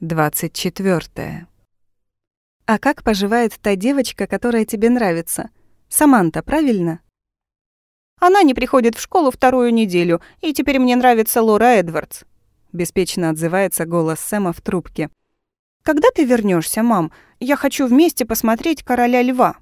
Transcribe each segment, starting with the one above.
24. А как поживает та девочка, которая тебе нравится? Саманта, правильно? Она не приходит в школу вторую неделю, и теперь мне нравится Лора Эдвардс. Беспечно отзывается голос Сэма в трубке. Когда ты вернешься, мам? Я хочу вместе посмотреть «Короля льва».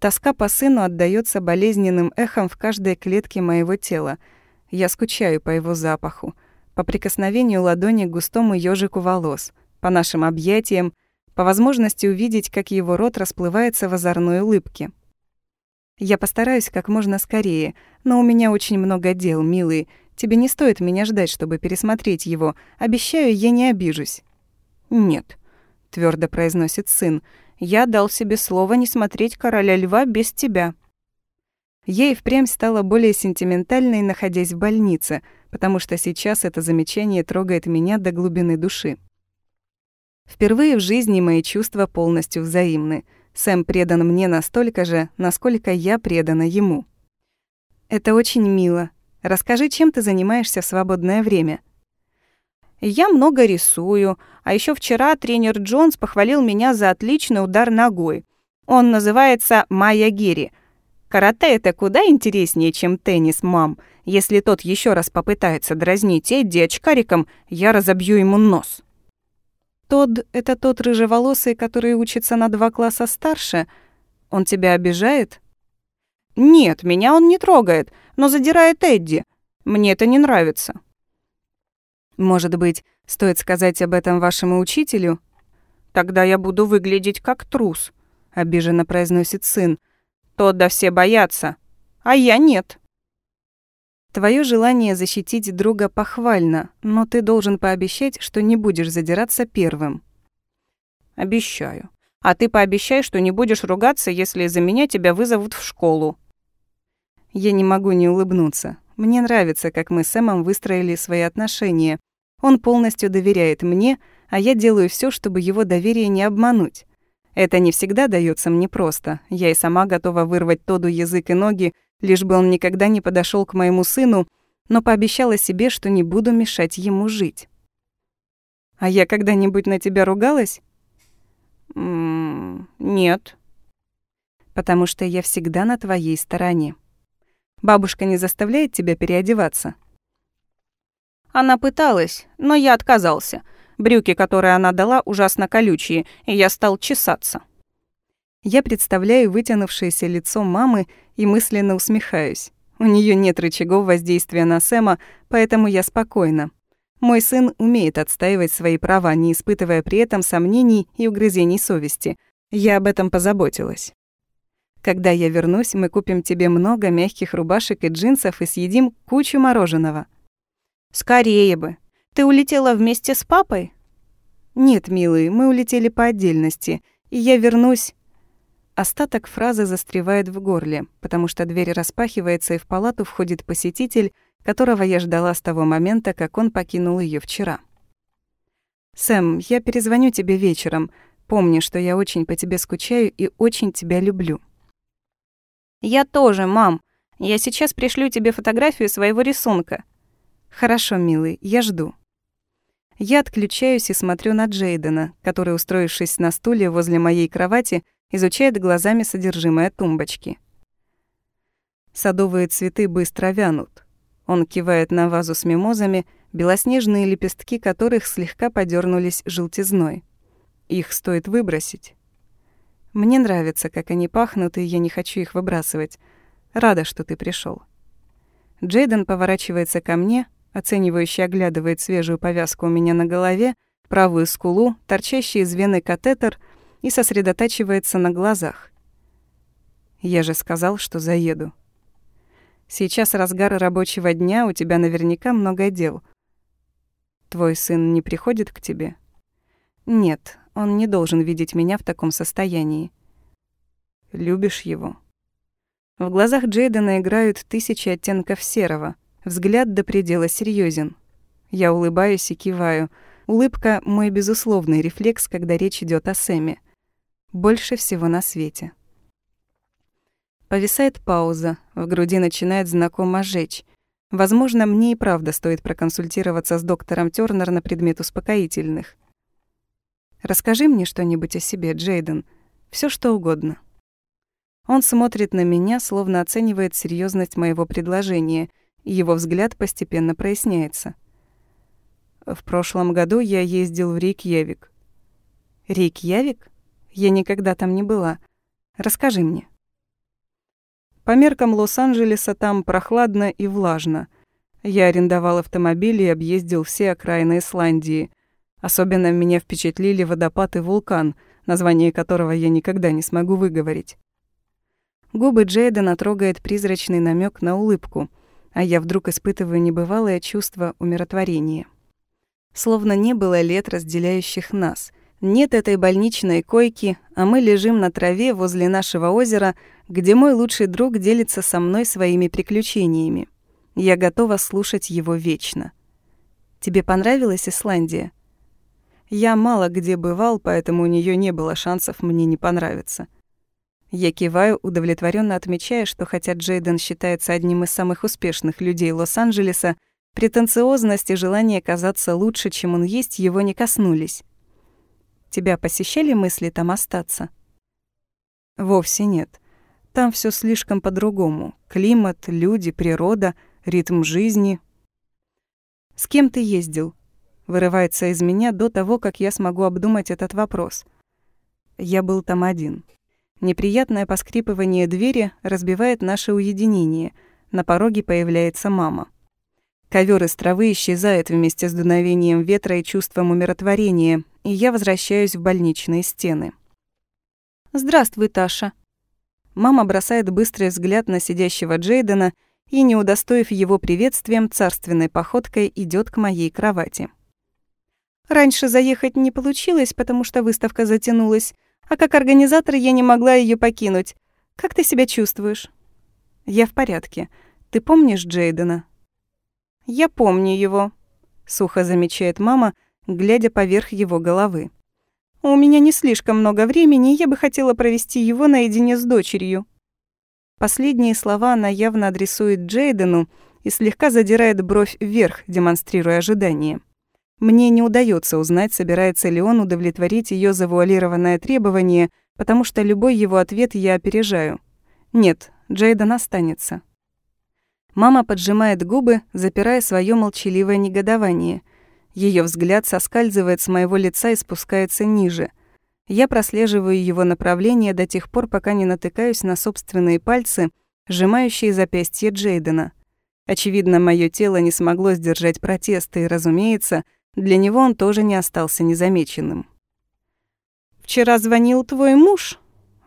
Тоска по сыну отдаётся болезненным эхом в каждой клетке моего тела. Я скучаю по его запаху, по прикосновению ладони к густому ёжику волос, по нашим объятиям, по возможности увидеть, как его рот расплывается в озорной улыбке. Я постараюсь как можно скорее, но у меня очень много дел, милый. Тебе не стоит меня ждать, чтобы пересмотреть его. Обещаю, я не обижусь. Нет, твердо произносит сын. Я дал себе слово не смотреть короля льва без тебя. Ей впрямь стало более сентиментальной, находясь в больнице, потому что сейчас это замечание трогает меня до глубины души. Впервые в жизни мои чувства полностью взаимны. Сэм предан мне настолько же, насколько я предана ему. Это очень мило. Расскажи, чем ты занимаешься в свободное время. Я много рисую, а еще вчера тренер Джонс похвалил меня за отличный удар ногой. Он называется Майя Гири. Карате это куда интереснее, чем теннис, мам. Если тот еще раз попытается дразнить Эдди очкариком, я разобью ему нос. Тод — это тот рыжеволосый, который учится на два класса старше. Он тебя обижает? Нет, меня он не трогает, но задирает Эдди. Мне это не нравится. Может быть, стоит сказать об этом вашему учителю? Тогда я буду выглядеть как трус, обиженно произносит сын. Тодда все боятся, а я нет. Твое желание защитить друга похвально, но ты должен пообещать, что не будешь задираться первым. Обещаю. А ты пообещай, что не будешь ругаться, если из-за меня тебя вызовут в школу. Я не могу не улыбнуться. Мне нравится, как мы с Сэмом выстроили свои отношения. Он полностью доверяет мне, а я делаю все, чтобы его доверие не обмануть. Это не всегда дается мне просто. Я и сама готова вырвать Тоду язык и ноги, лишь бы он никогда не подошел к моему сыну, но пообещала себе, что не буду мешать ему жить. А я когда-нибудь на тебя ругалась? М -м нет. Потому что я всегда на твоей стороне. Бабушка не заставляет тебя переодеваться? Она пыталась, но я отказался. Брюки, которые она дала, ужасно колючие, и я стал чесаться. Я представляю вытянувшееся лицо мамы и мысленно усмехаюсь. У нее нет рычагов воздействия на Сэма, поэтому я спокойна. Мой сын умеет отстаивать свои права, не испытывая при этом сомнений и угрызений совести. Я об этом позаботилась. Когда я вернусь, мы купим тебе много мягких рубашек и джинсов и съедим кучу мороженого. Скорее бы. Ты улетела вместе с папой? Нет, милый, мы улетели по отдельности, и я вернусь Остаток фразы застревает в горле, потому что дверь распахивается, и в палату входит посетитель, которого я ждала с того момента, как он покинул ее вчера. «Сэм, я перезвоню тебе вечером. Помни, что я очень по тебе скучаю и очень тебя люблю». «Я тоже, мам. Я сейчас пришлю тебе фотографию своего рисунка». «Хорошо, милый, я жду». Я отключаюсь и смотрю на Джейдена, который, устроившись на стуле возле моей кровати, изучает глазами содержимое тумбочки. Садовые цветы быстро вянут. Он кивает на вазу с мимозами, белоснежные лепестки которых слегка подернулись желтизной. Их стоит выбросить. Мне нравится, как они пахнут, и я не хочу их выбрасывать. Рада, что ты пришел. Джейден поворачивается ко мне, оценивающе оглядывает свежую повязку у меня на голове, правую скулу, торчащий из вены катетер — и сосредотачивается на глазах. Я же сказал, что заеду. Сейчас разгар рабочего дня, у тебя наверняка много дел. Твой сын не приходит к тебе? Нет, он не должен видеть меня в таком состоянии. Любишь его? В глазах Джейдена играют тысячи оттенков серого. Взгляд до предела серьезен. Я улыбаюсь и киваю. Улыбка — мой безусловный рефлекс, когда речь идет о Сэме больше всего на свете. Повисает пауза, в груди начинает знакомо жечь. Возможно, мне и правда стоит проконсультироваться с доктором Тёрнер на предмет успокоительных. Расскажи мне что-нибудь о себе, Джейден. Все что угодно. Он смотрит на меня, словно оценивает серьезность моего предложения, его взгляд постепенно проясняется. В прошлом году я ездил в Рейкьявик. Рейкьявик? Я никогда там не была. Расскажи мне. По меркам Лос-Анджелеса там прохладно и влажно. Я арендовал автомобиль и объездил все окраины Исландии. Особенно меня впечатлили водопад и вулкан, название которого я никогда не смогу выговорить. Губы Джейдена трогает призрачный намек на улыбку, а я вдруг испытываю небывалое чувство умиротворения. Словно не было лет, разделяющих нас. Нет этой больничной койки, а мы лежим на траве возле нашего озера, где мой лучший друг делится со мной своими приключениями. Я готова слушать его вечно. Тебе понравилась Исландия? Я мало где бывал, поэтому у нее не было шансов мне не понравиться. Я киваю, удовлетворенно отмечая, что хотя Джейден считается одним из самых успешных людей Лос-Анджелеса, претенциозность и желание казаться лучше, чем он есть, его не коснулись. Тебя посещали мысли там остаться? Вовсе нет. Там все слишком по-другому. Климат, люди, природа, ритм жизни. С кем ты ездил? Вырывается из меня до того, как я смогу обдумать этот вопрос. Я был там один. Неприятное поскрипывание двери разбивает наше уединение. На пороге появляется мама. Ковер из травы исчезает вместе с дуновением ветра и чувством умиротворения, и я возвращаюсь в больничные стены. «Здравствуй, Таша», Мама бросает быстрый взгляд на сидящего Джейдена и, не удостоив его приветствием, царственной походкой идет к моей кровати. Раньше заехать не получилось, потому что выставка затянулась, а как организатор я не могла ее покинуть. Как ты себя чувствуешь? Я в порядке. Ты помнишь Джейдена? Я помню его, сухо замечает мама, глядя поверх его головы. У меня не слишком много времени, и я бы хотела провести его наедине с дочерью». Последние слова она явно адресует Джейдену и слегка задирает бровь вверх, демонстрируя ожидание. Мне не удается узнать, собирается ли он удовлетворить ее завуалированное требование, потому что любой его ответ я опережаю. Нет, Джейден останется. Мама поджимает губы, запирая свое молчаливое негодование – ее взгляд соскальзывает с моего лица и спускается ниже. Я прослеживаю его направление до тех пор, пока не натыкаюсь на собственные пальцы, сжимающие запястье Джейдена. Очевидно, мое тело не смогло сдержать протеста, и, разумеется, для него он тоже не остался незамеченным. «Вчера звонил твой муж?»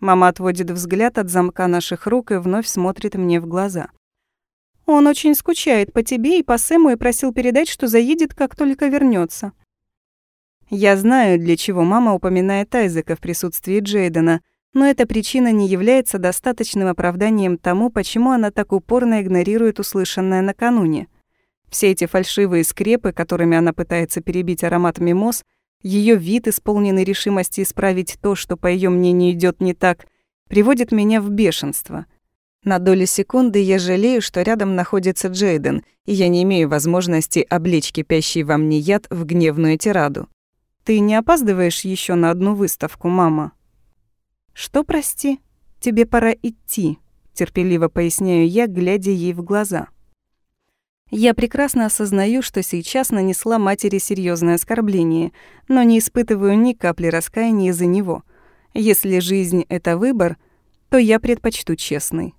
Мама отводит взгляд от замка наших рук и вновь смотрит мне в глаза. Он очень скучает по тебе и по Сэму и просил передать, что заедет, как только вернется. Я знаю, для чего мама упоминает Айзека в присутствии Джейдена, но эта причина не является достаточным оправданием тому, почему она так упорно игнорирует услышанное накануне. Все эти фальшивые скрепы, которыми она пытается перебить аромат мимоз, ее вид, исполненный решимости исправить то, что, по ее мнению, идет не так, приводит меня в бешенство — на долю секунды я жалею, что рядом находится Джейден, и я не имею возможности облечь кипящий во мне яд в гневную тираду. «Ты не опаздываешь еще на одну выставку, мама?» «Что, прости? Тебе пора идти», — терпеливо поясняю я, глядя ей в глаза. Я прекрасно осознаю, что сейчас нанесла матери серьезное оскорбление, но не испытываю ни капли раскаяния за него. Если жизнь — это выбор, то я предпочту честный.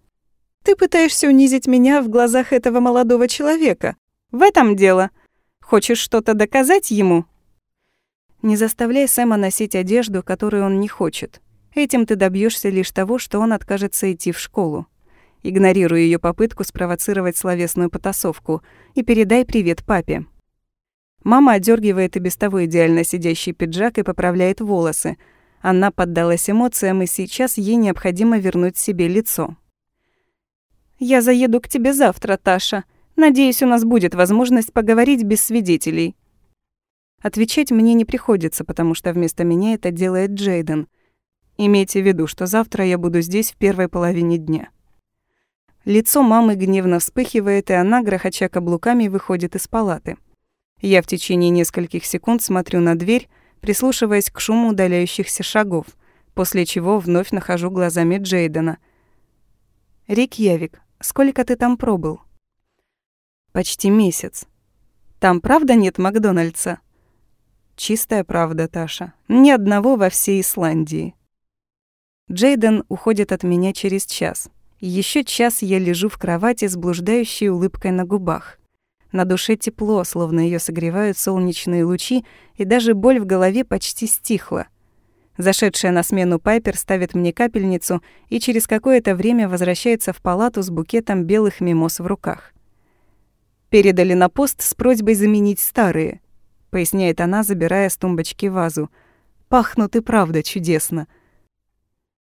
Ты пытаешься унизить меня в глазах этого молодого человека. В этом дело. Хочешь что-то доказать ему? Не заставляй Сэма носить одежду, которую он не хочет. Этим ты добьешься лишь того, что он откажется идти в школу. Игнорируй ее попытку спровоцировать словесную потасовку и передай привет папе. Мама одергивает и без того идеально сидящий пиджак и поправляет волосы. Она поддалась эмоциям, и сейчас ей необходимо вернуть себе лицо. «Я заеду к тебе завтра, Таша. Надеюсь, у нас будет возможность поговорить без свидетелей». Отвечать мне не приходится, потому что вместо меня это делает Джейден. Имейте в виду, что завтра я буду здесь в первой половине дня. Лицо мамы гневно вспыхивает, и она, грохоча каблуками, выходит из палаты. Я в течение нескольких секунд смотрю на дверь, прислушиваясь к шуму удаляющихся шагов, после чего вновь нахожу глазами Джейдена. «Рик Явик, сколько ты там пробыл?» «Почти месяц. Там правда нет Макдональдса?» «Чистая правда, Таша. Ни одного во всей Исландии». Джейден уходит от меня через час. Еще час я лежу в кровати с блуждающей улыбкой на губах. На душе тепло, словно ее согревают солнечные лучи, и даже боль в голове почти стихла. Зашедшая на смену Пайпер ставит мне капельницу и через какое-то время возвращается в палату с букетом белых мимоз в руках. «Передали на пост с просьбой заменить старые», — поясняет она, забирая с тумбочки вазу. «Пахнут и правда чудесно.